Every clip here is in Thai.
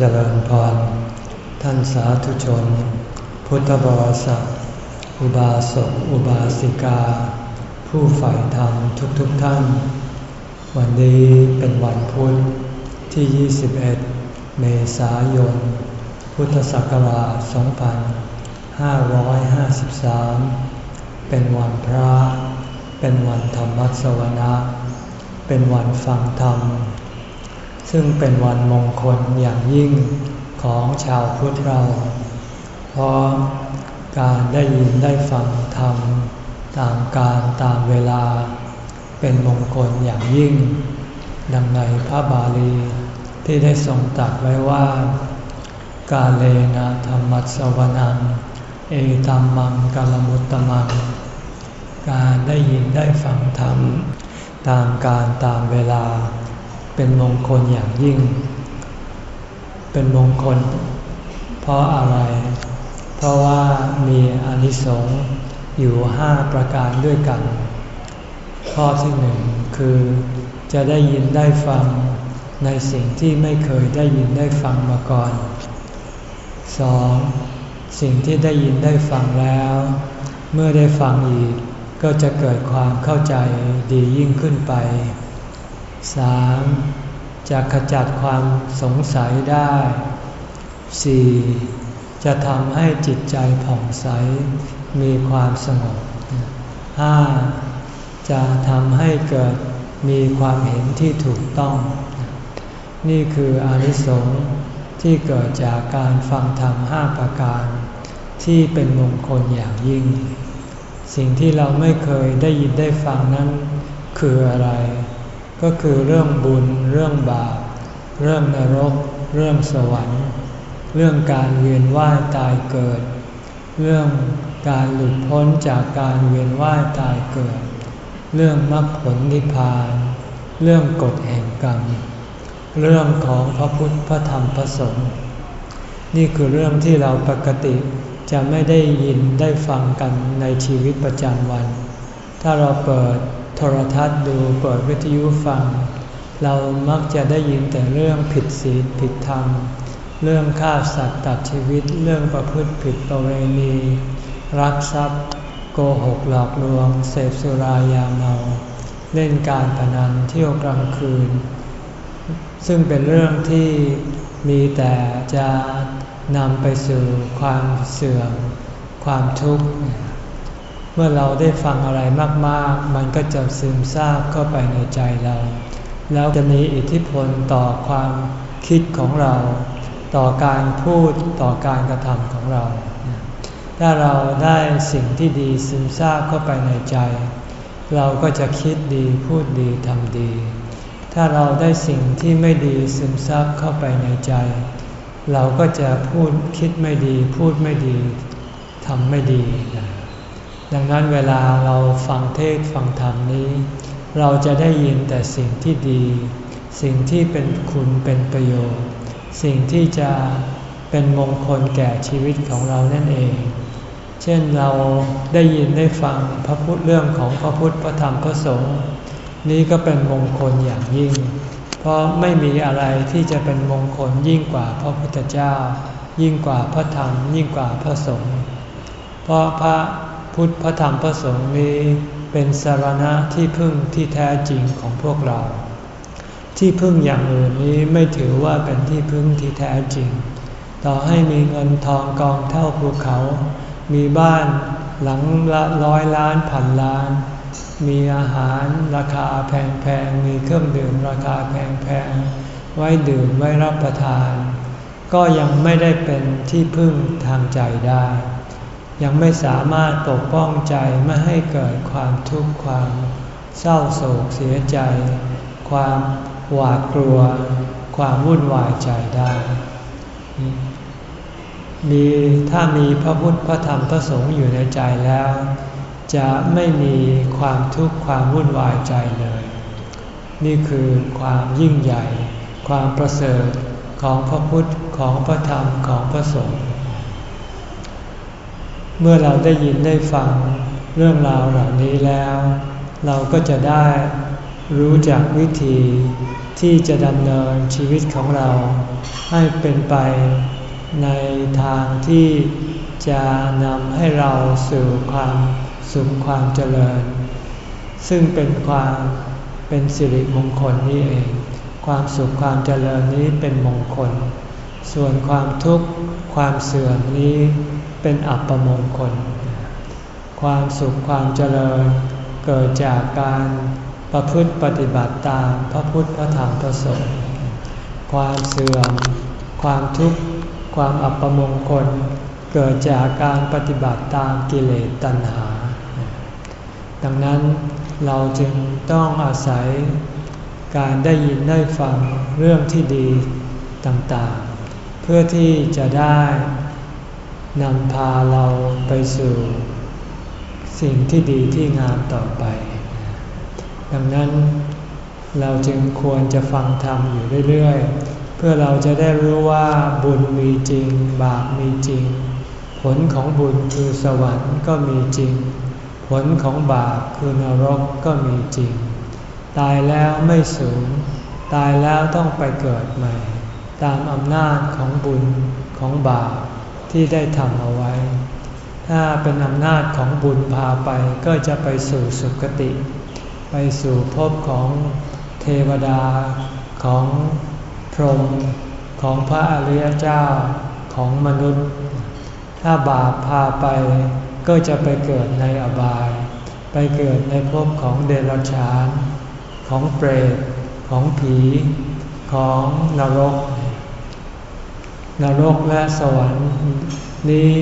เจริญพร ท่านสาธุชน พุทธบริษัทอุบาสกอุบาสิกา ผู้ใฝ่ธรรมทุกๆทท่าน วันนี้เป็นวันพุธที่ 21 เมษายน พุทธศักราช 2553 เป็นวันพระ เป็นวันธรรมสวนะ เป็นวันฟังธรรม ซึ่งเป็นวันมงคลอย่างยิ่งของชาวพุทธเรา เพราะการได้ยินได้ฟังธรรมตามการตามเวลา เป็นมงคลอย่างยิ่ง ดังในพระบาลีที่ได้ทรงตรัสไว้ว่า กาเลนะธรรมัสวนัง เอตัมมังกาลมุตตมัง การได้ยินได้ฟังธรรม ตามการตามเวลา เป็นมงคลอย่างยิ่ง เป็นมงคล เพราะอะไร เพราะว่ามีอนิสงส์อยู่ห้าประการด้วยกัน ข้อที่หนึ่งคือจะได้ยินได้ฟังในสิ่งที่ไม่เคยได้ยินได้ฟังมาก่อนสองสิ่งที่ได้ยินได้ฟังแล้ว เมื่อได้ฟังอีก ก็จะเกิดความเข้าใจดียิ่งขึ้นไป 3. จะขจัดความสงสัยได้ 4. จะทำให้จิตใจผ่องใส มีความสงบ 5. จะทำให้เกิดมีความเห็นที่ถูกต้อง นี่คืออนิสงส์ที่เกิดจากการฟังธรรมห้าประการ ที่เป็นมงคลอย่างยิ่ง สิ่งที่เราไม่เคยได้ยินได้ฟังนั้นคืออะไร ก็คือเรื่องบุญ เรื่องบาป เรื่องนรก เรื่องสวรรค์ เรื่องการเวียนว่ายตายเกิด เรื่องการหลุดพ้นจากการเวียนว่ายตายเกิด เรื่องมรรคผลนิพพาน เรื่องกฎแห่งกรรม เรื่องของพระพุทธพระธรรมพระสงฆ์นี่คือเรื่องที่เราปกติจะไม่ได้ยินได้ฟังกันในชีวิตประจำวัน ถ้าเราเปิด โทรทัศน์ดูเปิดวิทยุฟัง เรามักจะได้ยินแต่เรื่องผิดศีลผิดธรรม เรื่องฆ่าสัตว์ตัดชีวิตเรื่องประพฤติผิดประเวณี รักทรัพย์ โกหกหลอกลวง เสพสุรายาเมา เล่นการพนันเที่ยวกลางคืน ซึ่งเป็นเรื่องที่มีแต่จะนำไปสู่ความเสื่อมความทุกข์ เมื่อเราได้ฟังอะไรมากๆ มันก็จะซึมซาบเข้าไปในใจเรา แล้วจะมีอิทธิพลต่อความคิดของเรา ต่อการพูดต่อการกระทำของเรา ถ้าเราได้สิ่งที่ดีซึมซาบเข้าไปในใจ เราก็จะคิดดีพูดดีทำดี ถ้าเราได้สิ่งที่ไม่ดีซึมซาบเข้าไปในใจ เราก็จะพูดคิดไม่ดี พูดไม่ดีทำไม่ดีนะ ดังนั้นเวลาเราฟังเทศฟังธรรมนี้ เราจะได้ยินแต่สิ่งที่ดี สิ่งที่เป็นคุณเป็นประโยชน์ สิ่งที่จะเป็นมงคลแก่ชีวิตของเรานั่นเอง เช่นเราได้ยินได้ฟังพระพุทธเรื่องของพระพุทธพระธรรมพระสงฆ์นี้ก็เป็นมงคลอย่างยิ่ง เพราะไม่มีอะไรที่จะเป็นมงคลยิ่งกว่าพระพุทธเจ้า ยิ่งกว่าพระธรรม ยิ่งกว่าพระสงฆ์เพราะพระ พุทธพระธรรมพระสงฆ์นี้เป็นสารณะที่พึ่งที่แท้จริงของพวกเรา ที่พึ่งอย่างอื่นนี้ไม่ถือว่าเป็นที่พึ่งที่แท้จริง ต่อให้มีเงินทองกองเท่าภูเขา มีบ้านหลังละร้อยล้านพันล้าน มีอาหารราคาแพงๆ มีเครื่องดื่มราคาแพงๆ ไว้ดื่มไว้รับประทาน ก็ยังไม่ได้เป็นที่พึ่งทางใจได้ ยังไม่สามารถปกป้องใจไม่ให้เกิดความทุกข์ความเศร้าโศกเสียใจ ความหวาดกลัว ความวุ่นวายใจได้ มีถ้ามีพระพุทธพระธรรมพระสงฆ์อยู่ในใจแล้ว จะไม่มีความทุกข์ความวุ่นวายใจเลย นี่คือความยิ่งใหญ่ ความประเสริฐของพระพุทธของพระธรรมของพระสงฆ์ เมื่อเราได้ยินได้ฟังเรื่องราวเหล่านี้แล้ว เราก็จะได้รู้จักวิธีที่จะดำเนินชีวิตของเรา ให้เป็นไปในทางที่จะนำให้เราสู่ความสุขความเจริญ ซึ่งเป็นความเป็นสิริมงคลนี่เอง ความสุขความเจริญนี้เป็นมงคล ส่วนความทุกข์ความเสื่อมนี้ เป็นอัปมงคล ความสุขความเจริญเกิดจากการประพฤติปฏิบัติตามพระพุทธพระธรรมพระสงฆ์ ความเสื่อม ความทุกข์ ความอัปมงคล เกิดจากการปฏิบัติตามกิเลสตัณหา ดังนั้นเราจึงต้องอาศัยการได้ยินได้ฟังเรื่องที่ดีต่างๆ เพื่อที่จะได้ นำพาเราไปสู่ สิ่งที่ดีที่งามต่อไป ดังนั้นเราจึงควรจะฟังธรรมอยู่เรื่อยๆ เพื่อเราจะได้รู้ว่าบุญมีจริง บาปมีจริง ผลของบุญคือสวรรค์ก็มีจริง ผลของบาปคือนรกก็มีจริง ตายแล้วไม่สูญตายแล้วต้องไปเกิดใหม่ ตามอำนาจของบุญของบาป ที่ได้ทำเอาไว้ ถ้าเป็นอำนาจของบุญพาไปก็จะไปสู่สุคติ ไปสู่ภพของเทวดาของพรหมของพระอริยเจ้าของมนุษย์ ถ้าบาปพาไปก็จะไปเกิดในอบาย ไปเกิดในภพของเดรัจฉาน ของเปรต ของผี ของนรก นรกและสวรรค์นี้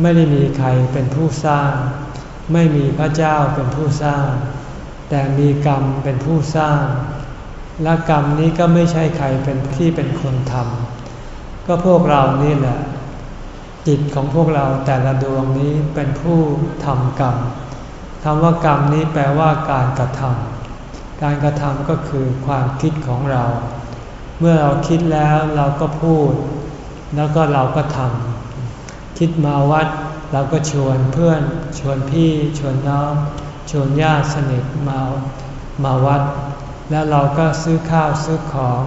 ไม่ได้มีใครเป็นผู้สร้าง ไม่มีพระเจ้าเป็นผู้สร้าง แต่มีกรรมเป็นผู้สร้าง และกรรมนี้ก็ไม่ใช่ใครเป็นที่เป็นคนทำก็พวกเรานี่แหละ จิตของพวกเราแต่ละดวงนี้เป็นผู้ทำกรรมคำว่ากรรมนี้แปลว่าการกระทำการกระทำก็คือความคิดของเรา เมื่อเราคิดแล้วเราก็พูด แล้วก็เราก็ทำคิดมาวัดเราก็ชวนเพื่อนชวนพี่ชวนน้องชวนญาติสนิทมามาวัด แล้วเราก็ซื้อข้าวซื้อของ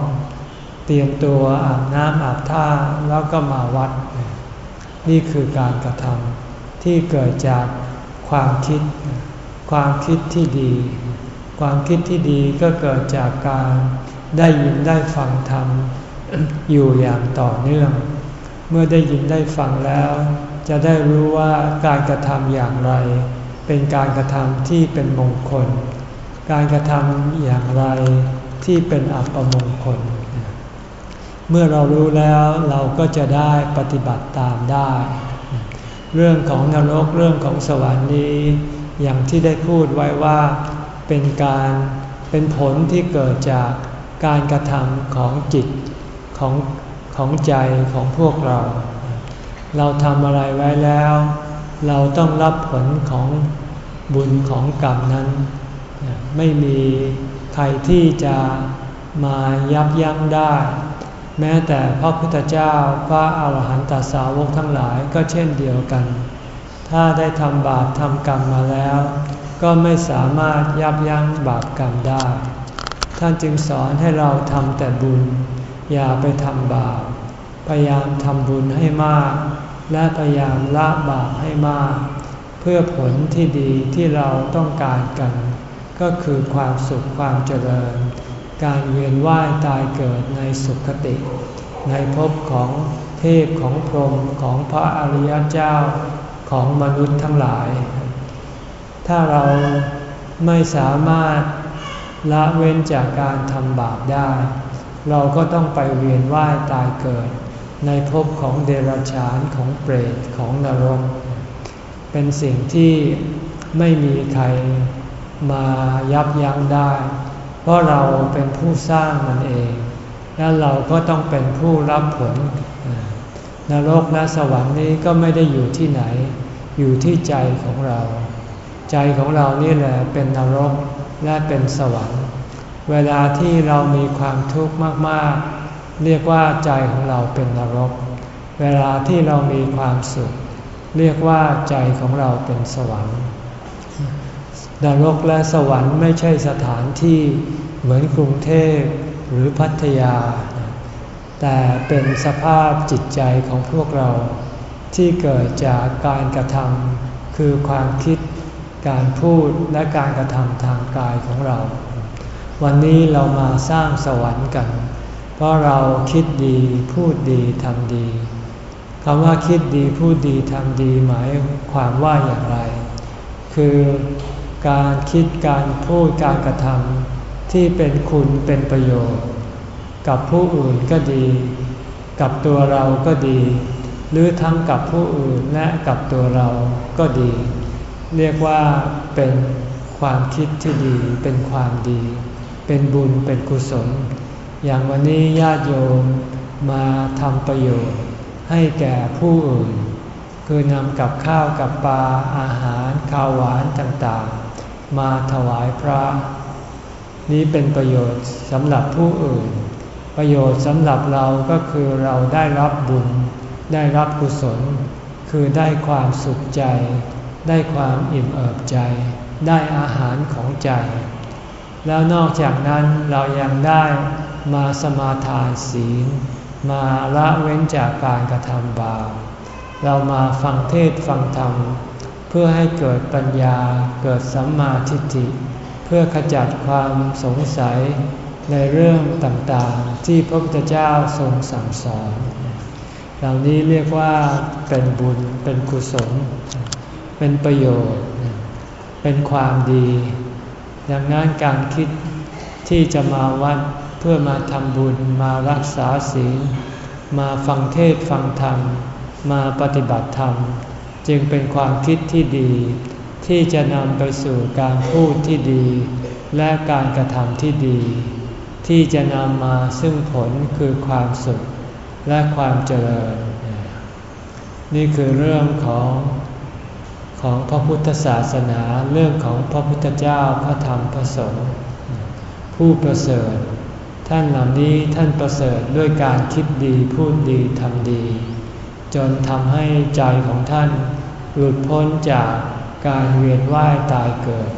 เตรียมตัวอาบน้ำอาบท่าแล้วก็มาวัด นี่คือการกระทำที่เกิดจากความคิด ความคิดที่ดี ความคิดที่ดีก็เกิดจากการได้ยินได้ฟังธรรมอยู่อย่างต่อเนื่อง มื่อได้ยินได้ฟังแล้ว จะได้รู้ว่าการกระทำอย่างไร เป็นการกระทำที่เป็นมงคล การกระทำอย่างไรที่เป็นอัปมงคล เมื่อเรารู้แล้วเราก็จะได้ปฏิบัติตามได้ เรื่องของนรกเรื่องของสวรรค์นี้ อย่างที่ได้พูดไว้ว่าเป็นการเป็นผลที่เกิดจากการกระทำของจิตของ ของใจของพวกเรา เราทำอะไรไว้แล้ว เราต้องรับผลของบุญของกรรมนั้น ไม่มีใครที่จะมายับยั้งได้ แม้แต่พระพุทธเจ้าพระอาหารหันตสาวกทั้งหลายก็เช่นเดียวกัน ถ้าได้ทำบาปทำกรรมมาแล้ว ก็ไม่สามารถยับยั้งบาปกรรมได้ ท่านจึงสอนให้เราทำแต่บุญ อย่าไปทำบาป พยายามทำบุญให้มาก และพยายามละบาปให้มาก เพื่อผลที่ดีที่เราต้องการกัน ก็คือความสุขความเจริญ การเวียนว่ายตายเกิดในสุขติ ในภพของเทพของพรหมของพระอริยเจ้าของมนุษย์ทั้งหลาย ถ้าเราไม่สามารถละเว้นจากการทำบาปได้ เราก็ต้องไปเวียนว่ายตายเกิด ในภพของเดรัจฉานของเปรตของนรก เป็นสิ่งที่ไม่มีใครมายับยั้งได้ เพราะเราเป็นผู้สร้างมันเอง และเราก็ต้องเป็นผู้รับผล นรกและสวรรค์นี้ก็ไม่ได้อยู่ที่ไหน อยู่ที่ใจของเรา ใจของเรานี่แหละเป็นนรกและเป็นสวรรค์ เวลาที่เรามีความทุกข์มากๆ เรียกว่าใจของเราเป็นนรก เวลาที่เรามีความสุข เรียกว่าใจของเราเป็นสวรรค์ นรกและสวรรค์ไม่ใช่สถานที่เหมือนกรุงเทพหรือพัทยา แต่เป็นสภาพจิตใจของพวกเราที่เกิดจากการกระทำคือความคิด การพูดและการกระทำทางกายของเรา วันนี้เรามาสร้างสวรรค์กัน เพราะเราคิดดีพูดดีทำดีคำว่าคิดดีพูดดีทำดีหมายความว่าอย่างไร คือการคิดการพูดการกระทำที่เป็นคุณเป็นประโยชน์ กับผู้อื่นก็ดี กับตัวเราก็ดี หรือทั้งกับผู้อื่นและกับตัวเราก็ดี เรียกว่าเป็นความคิดที่ดีเป็นความดี เป็นบุญเป็นกุศล อย่างวันนี้ญาติโยมมาทำประโยชน์ ให้แก่ผู้อื่น คือนำกับข้าวกับปลาอาหารข้าวหวานต่างๆ มาถวายพระ นี้เป็นประโยชน์สำหรับผู้อื่น ประโยชน์สำหรับเราก็คือเราได้รับบุญ ได้รับกุศล คือได้ความสุขใจ ได้ความอิ่มเอิบใจ ได้อาหารของใจ แล้วนอกจากนั้นเรายังได้มาสมาทานศีล มาละเว้นจากการกระทำบาปเรามาฟังเทศฟังธรรม เพื่อให้เกิดปัญญาเกิดสัมมาทิฏฐิ เพื่อขจัดความสงสัยในเรื่องต่างๆ ที่พระพุทธเจ้าทรงสั่งสอน เหล่านี้เรียกว่าเป็นบุญเป็นกุศล เป็นประโยชน์ เป็นความดี ดังนั้นการคิดที่จะมาวัดเพื่อมาทำบุญมารักษาศีลมาฟังเทศฟังธรรม มาปฏิบัติธรรม จึงเป็นความคิดที่ดี ที่จะนำไปสู่การพูดที่ดี และการกระทำที่ดี ที่จะนำมาซึ่งผลคือความสุขและความเจริญ นี่คือเรื่องของ ของพระพุทธศาสนาเรื่องของพระพุทธเจ้าพระธรรมพระสงฆ์ผู้ประเสริฐ ท่านเหล่านี้ท่านประเสริฐด้วยการคิดดีพูดดีทำดี จนทำให้ใจของท่าน หลุดพ้นจากการเวียนว่ายตายเกิด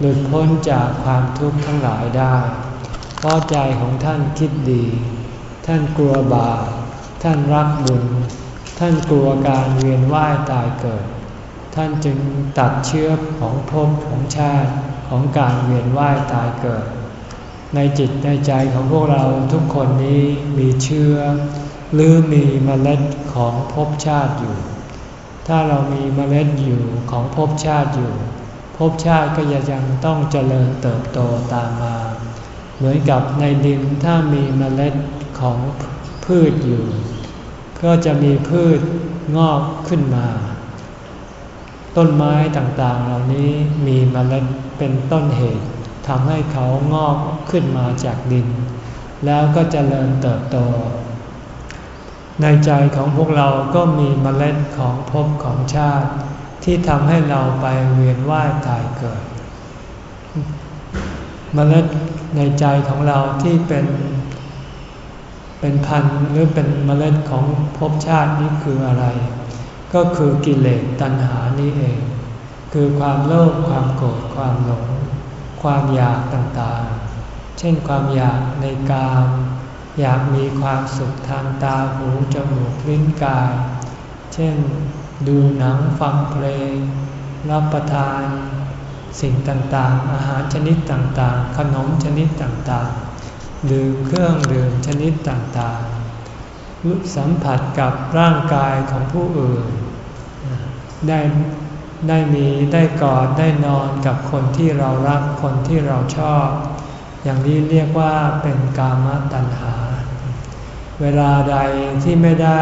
หลุดพ้นจากความทุกข์ทั้งหลายได้ เพราะใจของท่านคิดดี ท่านกลัวบาปท่านรักบุญ ท่านกลัวการเวียนว่ายตายเกิด ท่านจึงตัดเชื้อของภพของชาติของการเวียนว่ายตายเกิด ในจิตในใจของพวกเราทุกคนนี้มีเชื้อ หรือมีเมล็ดของภพชาติอยู่ ถ้าเรามีเมล็ดอยู่ของภพชาติอยู่ภพชาติก็ยังต้องเจริญเติบโตตามมา เหมือนกับในดินถ้ามีเมล็ดของพืชอยู่ ก็จะมีพืชงอกขึ้นมา ต้นไม้ต่างๆ เหล่านี้มีเมล็ดเป็นต้นเหตุทำให้เขางอกขึ้นมาจากดิน แล้วก็จเจริญเติบโต ในใจของพวกเราก็มีเมล็ดของภพของชาติ ที่ทำให้เราไปเวียนว่ายตายเกิดเมล็ดในใจของเราที่เป็นเป็นพันหรือเป็นเมล็ดของภพชาตินี้คืออะไร ก็คือกิเลสตัณหานี้เอง คือความโลภความโกรธความหลง ความอยากต่างๆ เช่นความอยากในกามอยากมีความสุขทางตาหูจมูกลิ้นกาย เช่น ดูหนังฟังเพลง รับประทาน สิ่งต่างๆ อาหารชนิดต่างๆ ขนมชนิดต่างๆ ดื่มเครื่องดื่มชนิดต่างๆรู้สัมผัสกับร่างกายของผู้อื่น ได้ได้มีได้กอดได้นอนกับคนที่เรารักคนที่เราชอบ อย่างนี้เรียกว่าเป็นกามตัณหา เวลาใดที่ไม่ได้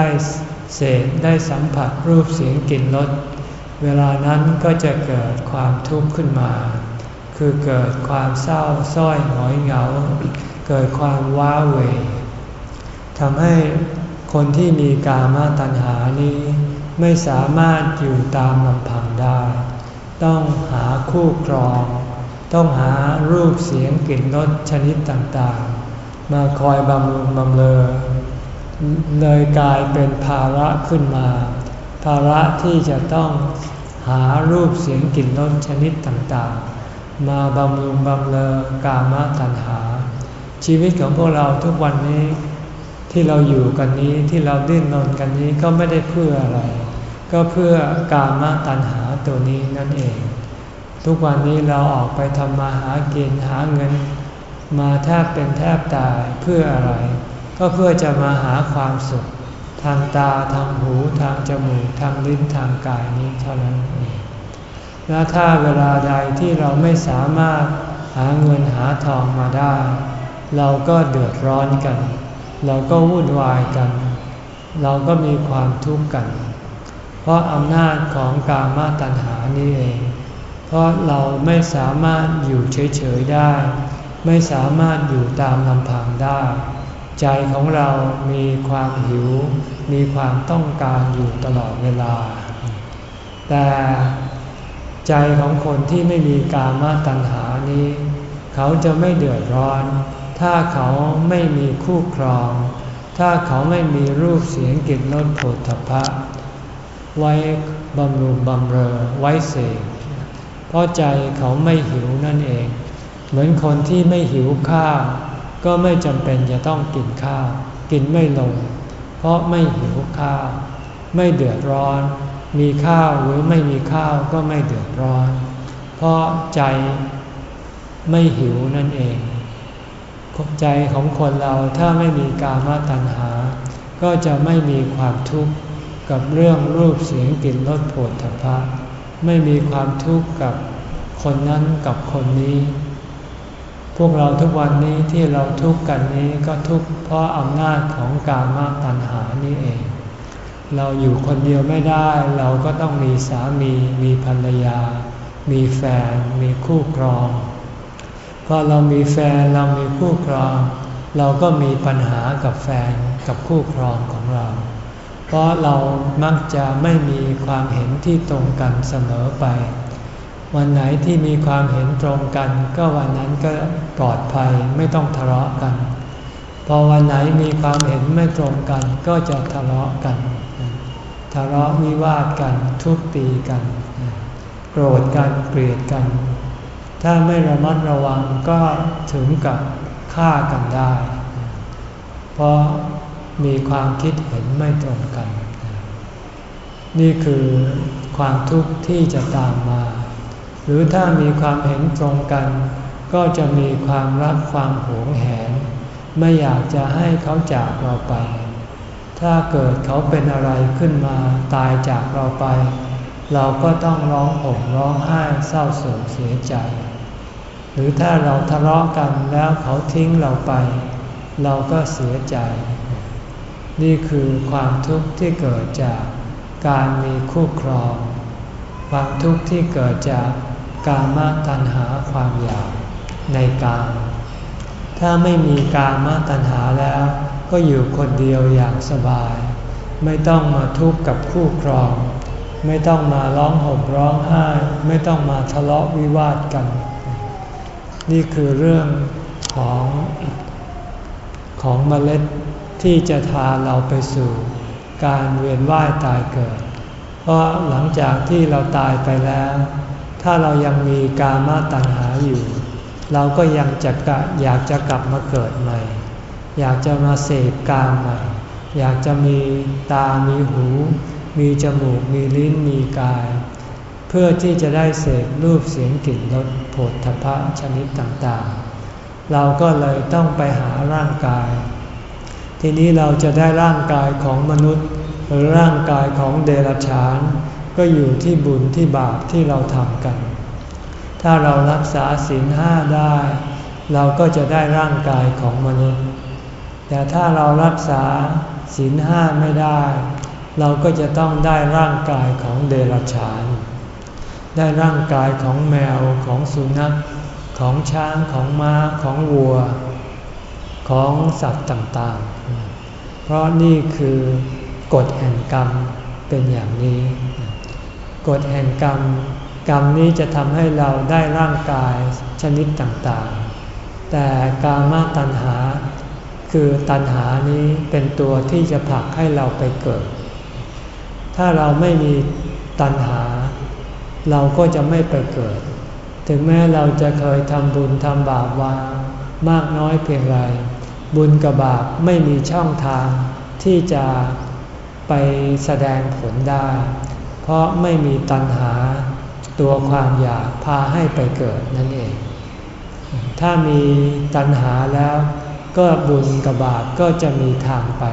เสพได้สัมผัสรูปเสียงกลิ่นรสเวลานั้นก็จะเกิดความทุกข์ขึ้นมา คือเกิดความเศร้าส้อยหงอยเหงา เกิดความว้าเหวทำให้คนที่มีกามตัณหานี้ ไม่สามารถอยู่ตามลำพังได้ ต้องหาคู่ครอง ต้องหารูปเสียงกลิ่นรสชนิดต่างๆ มาคอยบำรุงบำเรอเลยกลายเป็นภาระขึ้นมา ภาระที่จะต้องหารูปเสียงกลิ่นรสชนิดต่างๆ มาบำรุงบำเรอกามตัณหา ชีวิตของพวกเราทุกวันนี้ที่เราอยู่กันนี้ที่เราดิ้นรนกันนี้ก็ไม่ได้เพื่ออะไร ก็เพื่อการมาตัณหาตัวนี้นั่นเอง ทุกวันนี้เราออกไปทำมาหากินหาเงิน มาแทบเป็นแทบตายเพื่ออะไร ก็เพื่อจะมาหาความสุข ทางตาทางหูทางจมูกทางลิ้นทางกายนี้เท่านั้นเองและถ้าเวลาใดที่เราไม่สามารถหาเงินหาทองมาได้ เราก็เดือดร้อนกัน เราก็วุ่นวายกัน เราก็มีความทุกข์กัน เพราะอำนาจของกามาตัณหานี่เอง เพราะเราไม่สามารถอยู่เฉยๆได้ ไม่สามารถอยู่ตามลำพังได้ ใจของเรามีความหิว มีความต้องการอยู่ตลอดเวลา แต่ใจของคนที่ไม่มีกามาตัณหานี้ เขาจะไม่เดือดร้อน ถ้าเขาไม่มีคู่ครอง ถ้าเขาไม่มีรูปเสียงกลิ่นรสผลถภะ ไว้บำรุงบำเรอไว้เสกเพราะใจเขาไม่หิวนั่นเอง เหมือนคนที่ไม่หิวข้าวก็ไม่จำเป็นจะต้องกินข้าวกินไม่ลง เพราะไม่หิวข้าว ไม่เดือดร้อน มีข้าวหรือไม่มีข้าวก็ไม่เดือดร้อน เพราะใจไม่หิวนั่นเองใจของคนเราถ้าไม่มีกามาตัณหา ก็จะไม่มีความทุกข์ กับเรื่องรูปเสียงกลิ่นรสผดถภะไม่มีความทุกข์กับคนนั้นกับคนนี้ พวกเราทุกวันนี้ที่เราทุกข์กันนี้ก็ทุกข์เพราะอำนาจของกามาตัณหานี่เอง เราอยู่คนเดียวไม่ได้เราก็ต้องมีสามี มีภรรยา มีแฟน มีคู่ครองพอเรามีแฟนเรามีคู่ครอง เราก็มีปัญหากับแฟนกับคู่ครองของเรา พราะเรามักจะไม่มีความเห็นที่ตรงกันเสมอไป วันไหนที่มีความเห็นตรงกัน ก็วันนั้นก็ปลอดภัยไม่ต้องทะเลาะกัน พอวันไหนมีความเห็นไม่ตรงกัน ก็จะทะเลาะกัน ทะเลาะวิวาทกันทุบตีกัน โกรธกันเกลียดกัน ถ้าไม่ระมัดระวังก็ถึงกับฆ่ากันได้ เพราะ มีความคิดเห็นไม่ตรงกัน นี่คือความทุกข์ที่จะตามมา หรือถ้ามีความเห็นตรงกัน ก็จะมีความรักความหวงแหน ไม่อยากจะให้เขาจากเราไป ถ้าเกิดเขาเป็นอะไรขึ้นมาตายจากเราไป เราก็ต้องร้องห่มร้องไห้เศร้าโศกเสียใจ หรือถ้าเราทะเลาะกันแล้วเขาทิ้งเราไป เราก็เสียใจ นี่คือความทุกข์ที่เกิดจากการมีคู่ครอง ความทุกข์ที่เกิดจากการมาตัญหาความอยากในการถ้าไม่มีการมาตัญหาแล้ว ก็อยู่คนเดียวอย่างสบาย ไม่ต้องมาทุกข์กับคู่ครอง ไม่ต้องมาร้องห่มร้องไห้ ไม่ต้องมาทะเลาะวิวาทกัน นี่คือเรื่องของของเมล็ด ที่จะพาเราไปสู่การเวียนว่ายตายเกิด เพราะหลังจากที่เราตายไปแล้ว ถ้าเรายังมีกามาตัณหาอยู่ เราก็ยังจะอยากจะกลับมาเกิดใหม่ อยากจะมาเสพกามใหม่ อยากจะมีตา มีหู มีจมูก มีลิ้น มีกาย เพื่อที่จะได้เสพรูปเสียงกลิ่นรสโผฏฐพะชนิดต่างๆ เราก็เลยต้องไปหาร่างกาย ทีนี้เราจะได้ร่างกายของมนุษย์ หรือร่างกายของเดรัจฉาน ก็อยู่ที่บุญที่บาปที่เราทำกัน ถ้าเรารักษาศีลห้าได้ เราก็จะได้ร่างกายของมนุษย์ แต่ถ้าเรารักษาศีลห้าไม่ได้ เราก็จะต้องได้ร่างกายของเดรัจฉาน ได้ร่างกายของแมวของสุนัขของช้างของม้าของวัว ของสัตว์ต่างๆ เพราะนี่คือกฎแห่งกรรมเป็นอย่างนี้ กฎแห่งกรรม กรรมนี้จะทำให้เราได้ร่างกายชนิดต่างๆ แต่กามาตัณหา คือตัณหานี้เป็นตัวที่จะผลักให้เราไปเกิด ถ้าเราไม่มีตัณหา เราก็จะไม่ไปเกิด ถึงแม้เราจะเคยทำบุญทำบาปวามากน้อยเพียงไร บุญกับบาปไม่มีช่องทางที่จะไปแสดงผลได้ เพราะไม่มีตัณหาตัวความอยากพาให้ไปเกิดนั่นเอง ถ้ามีตัณหาแล้วก็บุญกับบาปก็จะมีทางไป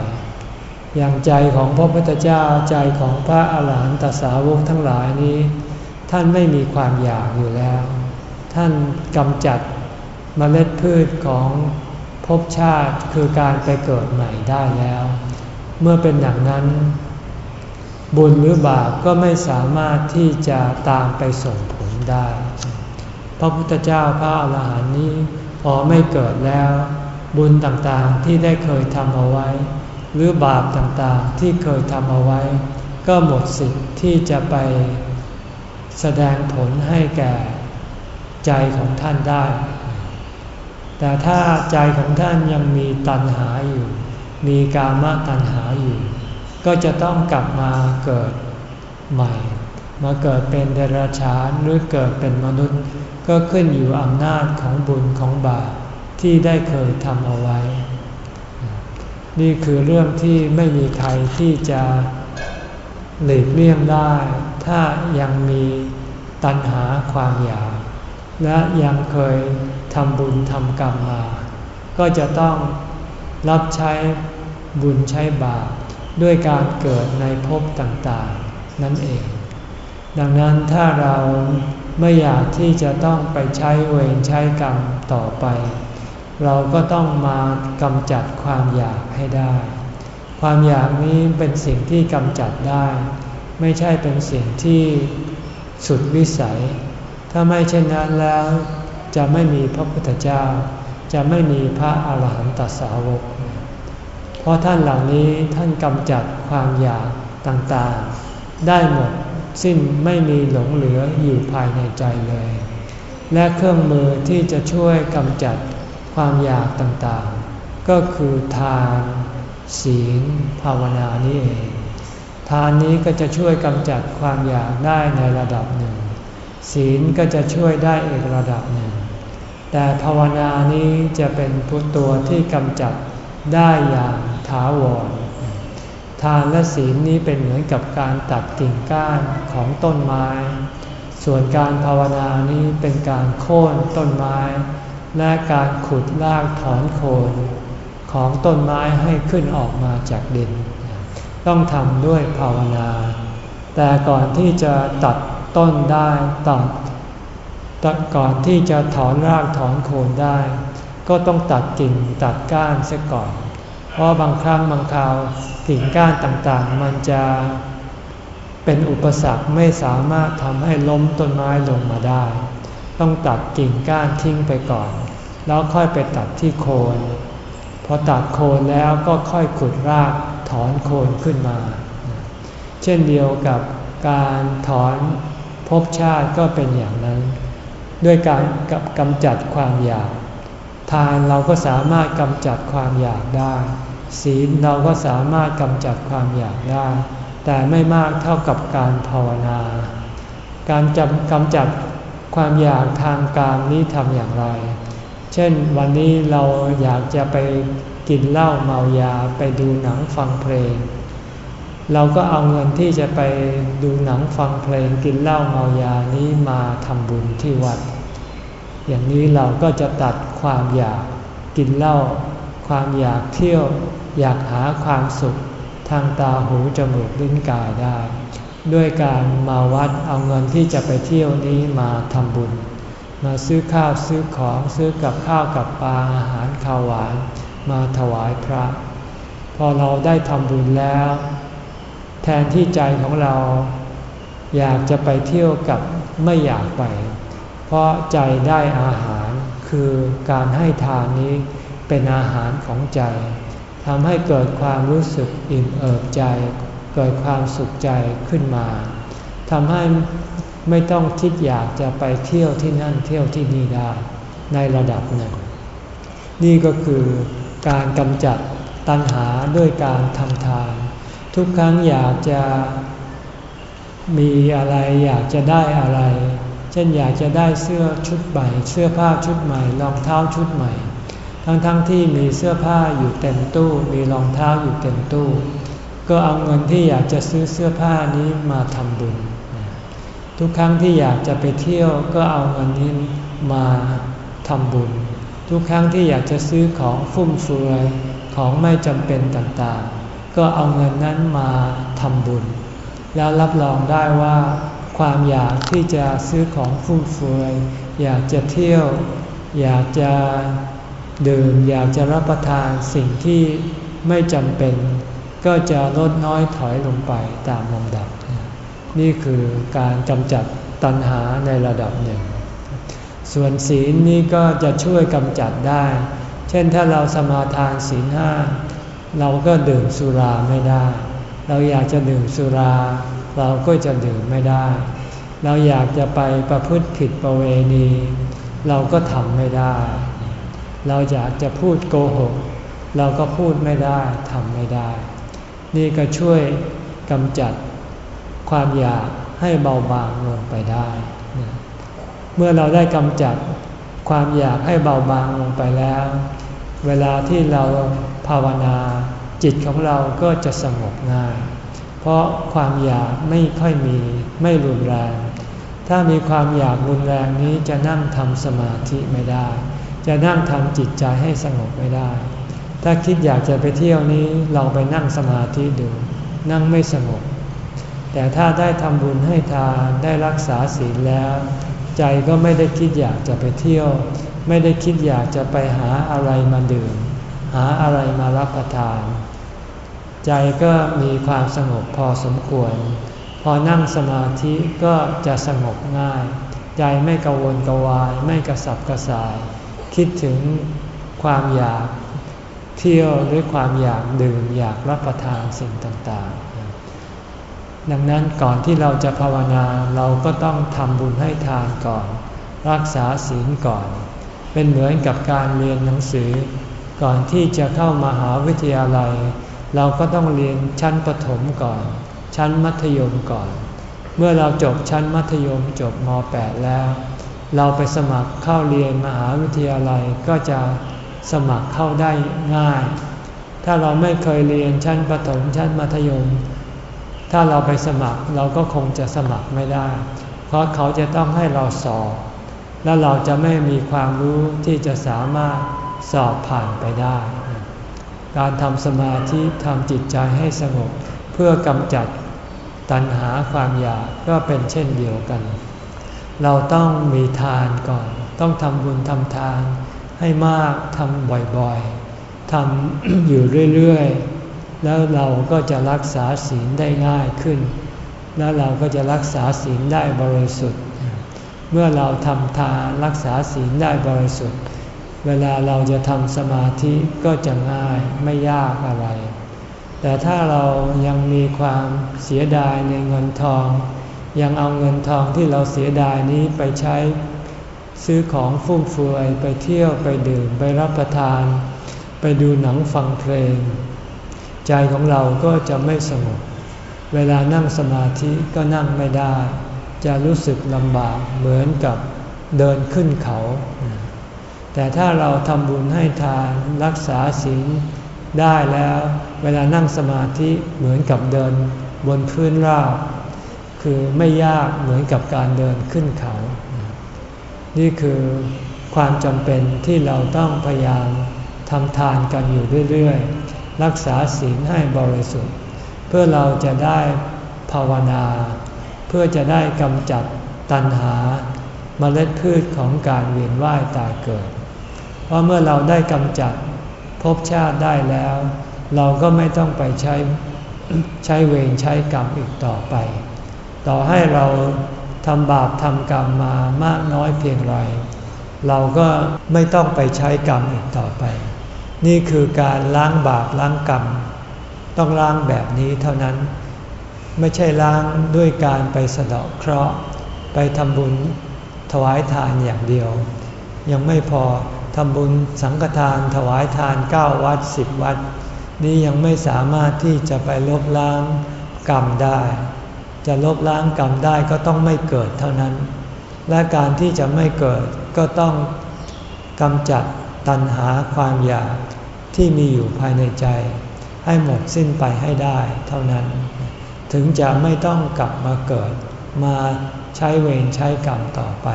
อย่างใจของพระพุทธเจ้าใจของพระอาหารหันตสาวกทั้งหลายนี้ ท่านไม่มีความอยากอยู่แล้ว ท่านกำจัดมเมล็ดพืชของ ภพชาติคือการไปเกิดใหม่ได้แล้ว เมื่อเป็นอย่างนั้น บุญหรือบาปก็ไม่สามารถที่จะตามไปส่งผลได้ พระพุทธเจ้าพระอาหารหันต์นี้พอไม่เกิดแล้ว บุญต่างๆที่ได้เคยทำเอาไว้ หรือบาปต่างๆที่เคยทำเอาไว้ ก็หมดสิทธิ์ที่จะไปแสดงผลให้แก่ใจของท่านได้ แต่ถ้าใจของท่านยังมีตัณหาอยู่ มีกามตัณหาอยู่ ก็จะต้องกลับมาเกิดใหม่ มาเกิดเป็นเดรัจฉานหรือเกิดเป็นมนุษย์ ก็ขึ้นอยู่อำนาจของบุญของบาปที่ได้เคยทำเอาไว้ นี่คือเรื่องที่ไม่มีใครที่จะหลีกเลี่ยงได้ ถ้ายังมีตัณหาความอยาก และยังเคยทำบุญทำกรรมมา ก็จะต้องรับใช้บุญใช้บาปด้วยการเกิดในภพต่างๆ นั่นเอง ดังนั้นถ้าเราไม่อยากที่จะต้องไปใช้เวรใช้กรรมต่อไป เราก็ต้องมากำจัดความอยากให้ได้ ความอยากนี้เป็นสิ่งที่กำจัดได้ ไม่ใช่เป็นสิ่งที่สุดวิสัย ถ้าไม่เช่นนั้นแล้ว จะไม่มีพระพุทธเจ้า จะไม่มีพระอาหารหันตสาวก เพราะท่านเหล่านี้ท่านกำจัดความอยากต่างๆ ได้หมดสิ้นไม่มีหลงเหลืออยู่ภายในใจเลย และเครื่องมือที่จะช่วยกำจัดความอยากต่างๆ ก็คือทานศีลภาวนานี่เอง ทานนี้ก็จะช่วยกำจัดความอยากได้ในระดับหนึ่ง ศีลก็จะช่วยได้อีกระดับหนึ่ง แต่ภาวนานี้จะเป็นพุทตัวที่กำจัดได้อย่างถาวร ทานและศีลนี้เป็นเหมือนกับการตัดกิ่งก้านของต้นไม้ ส่วนการภาวนานี้เป็นการโค่นต้นไม้ และการขุดรากถอนโคนของต้นไม้ให้ขึ้นออกมาจากดิน ต้องทำด้วยภาวนา แต่ก่อนที่จะตัด ต้นได้ตัดก่อนที่จะถอนรากถอนโคนได้ ก็ต้องตัดกิ่งตัดก้านเสียก่อน เพราะบางครั้งบางคราวกิ่งก้านต่างๆ มันจะเป็นอุปสรรคไม่สามารถทำให้ล้มต้นไม้ลงมาได้ ต้องตัดกิ่งก้านทิ้งไปก่อน แล้วค่อยไปตัดที่โคน พอตัดโคนแล้วก็ค่อยขุดรากถอนโคนขึ้นมา เช่นเดียวกับการถอน ภพชาติก็เป็นอย่างนั้น ด้วยการกำจัดความอยาก ทานเราก็สามารถกำจัดความอยากได้ ศีลเราก็สามารถกำจัดความอยากได้ แต่ไม่มากเท่ากับการภาวนา การจำกำจัดความอยากทางการนี้ทำอย่างไร เช่นวันนี้เราอยากจะไปกินเหล้าเมายาไปดูหนังฟังเพลง เราก็เอาเงินที่จะไปดูหนังฟังเพลงกินเหล้าเมายานี้มาทำบุญที่วัด อย่างนี้เราก็จะตัดความอยากกินเหล้าความอยากเที่ยว อยากหาความสุขทางตาหูจมูกลิ้นกายได้ ด้วยการมาวัดเอาเงินที่จะไปเที่ยวนี้มาทำบุญ มาซื้อข้าวซื้อของซื้อกับข้าวกับปลาอาหารข้าวหวาน มาถวายพระ พอเราได้ทำบุญแล้ว แทนที่ใจของเราอยากจะไปเที่ยวกับไม่อยากไป เพราะใจได้อาหารคือการให้ทานนี้เป็นอาหารของใจทำให้เกิดความรู้สึกอิ่มเอิบใจ เกิดความสุขใจขึ้นมาทำให้ไม่ต้องคิดอยากจะไปเที่ยวที่นั่นเที่ยวที่นี่ได้ในระดับหนึ่ง นี่ก็คือการกำจัดตัณหาด้วยการทำทาน ทุกครั้งอยากจะมีอะไรอยากจะได้อะไร เช่นอยากจะได้เสื้อชุดใหม่เสื้อผ้าชุดใหม่รองเท้าชุดใหม่ ทั้งๆทที่มีเสื้อผ้าอยู่เต็มตู้ มีรองเท้าอยู่เต็มตู้ ก็เอาเงินที่อยากจะซื้อเสื้อผ้านี้มาทำบุญ ทุกครั้งที่อยากจะไปเที่ยวก็เอาเงินนี้มาทำบุญ ทุกครั้งที่อยากจะซื้อของฟุ่มเฟือยของไม่จำเป็นต่างๆ ก็เอาเงินนั้นมาทำบุญ แล้วรับรองได้ว่า ความอยากที่จะซื้อของฟุ่มเฟือยอยากจะเที่ยว อยากจะดื่ม อยากจะรับประทานสิ่งที่ไม่จำเป็น ก็จะลดน้อยถอยลงไปตามลำดับ นี่คือการกำจัดตัณหาในระดับหนึ่ง ส่วนศีลนี่ก็จะช่วยกำจัดได้ เช่นถ้าเราสมาทานศีลห้า เราก็ดื่มสุราไม่ได้ เราอยากจะดื่มสุรา เราก็จะดื่มไม่ได้ เราอยากจะไปประพฤติผิดประเวณี เราก็ทำไม่ได้ เราอยากจะพูดโกหก เราก็พูดไม่ได้ทำไม่ได้ นี่ก็ช่วยกำจัดความอยากให้เบาบางลงไปได้ เมื่อเราได้กำจัดความอยากให้เบาบางลงไปแล้ว เวลาที่เราภาวนาจิตของเราก็จะสงบง่าย เพราะความอยากไม่ค่อยมีไม่รุนแรง ถ้ามีความอยากรุนแรงนี้จะนั่งทำสมาธิไม่ได้ จะนั่งทำจิตใจให้สงบไม่ได้ ถ้าคิดอยากจะไปเที่ยวนี้เราไปนั่งสมาธิดู นั่งไม่สงบ แต่ถ้าได้ทำบุญให้ทานได้รักษาศีลแล้ว ใจก็ไม่ได้คิดอยากจะไปเที่ยว ไม่ได้คิดอยากจะไปหาอะไรมาดื่ม หาอะไรมารับประทาน ใจก็มีความสงบพอสมควร พอนั่งสมาธิก็จะสงบง่าย ใจไม่กังวลกวาย ไม่กระสับกระส่าย คิดถึงความอยากเที่ยวหรือความอยากดื่มอยากรับประทานสิ่งต่างๆ ดังนั้นก่อนที่เราจะภาวนาเราก็ต้องทำบุญให้ทานก่อน รักษาศีลก่อน เป็นเหมือนกับการเรียนหนังสือ ก่อนที่จะเข้ามาหาวิทยาลัย เราก็ต้องเรียนชั้นประถมก่อน ชั้นมัธยมก่อน เมื่อเราจบชั้นมัธยมจบม .8 แล้ว เราไปสมัครเข้าเรียนมหาวิทยาลัยก็จะสมัครเข้าได้ง่าย ถ้าเราไม่เคยเรียนชั้นประถมชั้นมัธยม ถ้าเราไปสมัครเราก็คงจะสมัครไม่ได้ เพราะเขาจะต้องให้เราสอบ แล้วเราจะไม่มีความรู้ที่จะสามารถสอบผ่านไปได้ การทำสมาธิทำจิตใจให้สงบ เพื่อกำจัดตัณหาความอยากก็เป็นเช่นเดียวกัน เราต้องมีทานก่อน ต้องทำบุญทำทานให้มากทำบ่อยๆทำอยู่เรื่อยๆ แล้วเราก็จะรักษาศีลได้ง่ายขึ้น แล้วเราก็จะรักษาศีลได้บริสุทธิ์ เมื่อเราทำทานรักษาศีลได้บริสุทธิ์ เวลาเราจะทำสมาธิก็จะง่ายไม่ยากอะไร แต่ถ้าเรายังมีความเสียดายในเงินทอง ยังเอาเงินทองที่เราเสียดายนี้ไปใช้ ซื้อของฟุ่มเฟือยไปเที่ยวไปดื่มไปรับประทาน ไปดูหนังฟังเพลง ใจของเราก็จะไม่สงบเวลานั่งสมาธิก็นั่งไม่ได้ จะรู้สึกลำบากเหมือนกับเดินขึ้นเขา แต่ถ้าเราทำบุญให้ทานรักษาศีลได้แล้ว เวลานั่งสมาธิเหมือนกับเดินบนพื้นราบ คือไม่ยากเหมือนกับการเดินขึ้นเขา นี่คือความจำเป็นที่เราต้องพยายามทำทานกันอยู่เรื่อยๆ รักษาศีลให้บริสุทธิ์ เพื่อเราจะได้ภาวนา เพื่อจะได้กำจัดตัณหาเมล็ดพืชของการเวียนว่ายตายเกิด เพราะเมื่อเราได้กำจัดภพชาติได้แล้ว เราก็ไม่ต้องไปใช้ใช้เวรใช้กรรมอีกต่อไป ต่อให้เราทำบาปทำกรรมมามากน้อยเพียงไร เราก็ไม่ต้องไปใช้กรรมอีกต่อไป นี่คือการล้างบาปล้างกรรม ต้องล้างแบบนี้เท่านั้น ไม่ใช่ล้างด้วยการไปสะเดาะเคราะห์ ไปทำบุญถวายทานอย่างเดียว ยังไม่พอทำบุญสังฆทานถวายทานเก้าวัดสิบวัด นี้ยังไม่สามารถที่จะไปลบล้างกรรมได้ จะลบล้างกรรมได้ก็ต้องไม่เกิดเท่านั้น และการที่จะไม่เกิดก็ต้องกำจัดตัณหาความอยากที่มีอยู่ภายในใจ ให้หมดสิ้นไปให้ได้เท่านั้น ถึงจะไม่ต้องกลับมาเกิด มาใช้เวรใช้กรรมต่อไป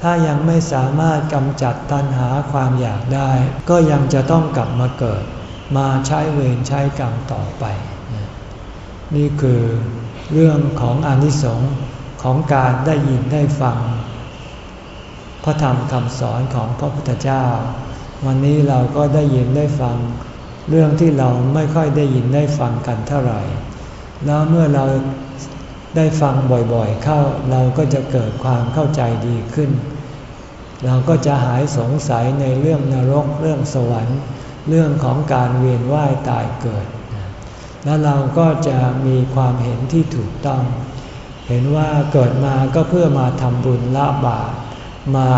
ถ้ายังไม่สามารถกำจัดตัณหาความอยากได้ ก็ยังจะต้องกลับมาเกิด มาใช้เวรใช้กรรมต่อไป นี่คือเรื่องของอนิสงส์ของการได้ยินได้ฟัง พระธรรมคำสอนของพระพุทธเจ้า วันนี้เราก็ได้ยินได้ฟัง เรื่องที่เราไม่ค่อยได้ยินได้ฟังกันเท่าไหร่ แล้วเมื่อเราได้ฟังบ่อยๆ เข้าเราก็จะเกิดความเข้าใจดีขึ้น เราก็จะหายสงสัยในเรื่องนรก เรื่องสวรรค์ เรื่องของการเวียนว่ายตายเกิด แล้วเราก็จะมีความเห็นที่ถูกต้อง เห็นว่าเกิดมาก็เพื่อมาทำบุญละบาปมา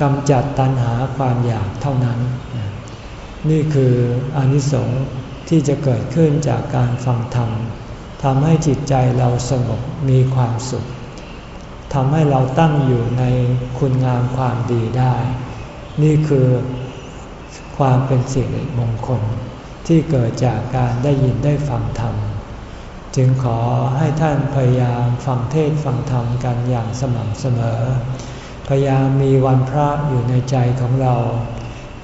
กำจัดตัณหาความอยากเท่านั้น นี่คืออนิสงส์ที่จะเกิดขึ้นจากการฟังธรรม ทำให้จิตใจเราสงบมีความสุขทำให้เราตั้งอยู่ในคุณงามความดีได้ นี่คือความเป็นสิริมงคลที่เกิดจากการได้ยินได้ฟังธรรม จึงขอให้ท่านพยายามฟังเทศฟังธรรมกันอย่างสม่ำเสมอ พยายามมีวันพระอยู่ในใจของเรา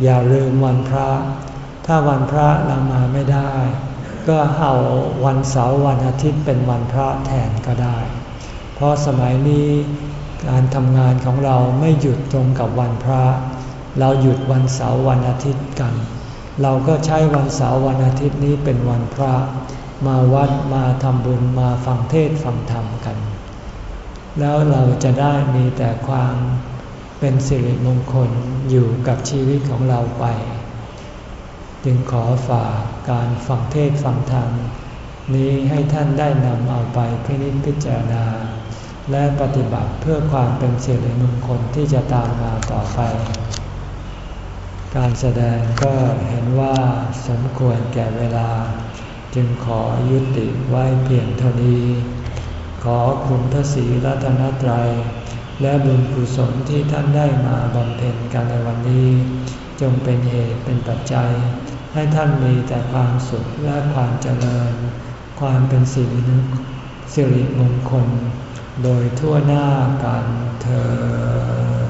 อย่าลืมวันพระ ถ้าวันพระเรามาไม่ได้ ก็เอาวันเสาร์วันอาทิตย์เป็นวันพระแทนก็ได้ เพราะสมัยนี้การทำงานของเราไม่หยุดตรงกับวันพระ เราหยุดวันเสาร์วันอาทิตย์กัน เราก็ใช้วันเสาร์วันอาทิตย์นี้เป็นวันพระ มาวัดมาทำบุญมาฟังเทศฟังธรรมกัน แล้วเราจะได้มีแต่ความเป็นสิริมงคลอยู่กับชีวิตของเราไป จึงขอฝากการฟังเทศฟังธรรม นี้ให้ท่านได้นำเอาไปพินิจพิจารณา และปฏิบัติเพื่อความเป็นเสริมงคลที่จะตามมาต่อไป การแสดงก็เห็นว่าสมควรแก่เวลา จึงขอยุติไว้เพียงเท่านี้ ขอคุณพระศรีรัตนตรัย และบุญกุศลที่ท่านได้มาบำเพ็ญกันในวันนี้ จงเป็นเหตุเป็นปัจจัย ให้ท่านมีแต่ความสุขและความเจริญ ความเป็นสิริสิริมงคล โดยทั่วหน้ากันเธอ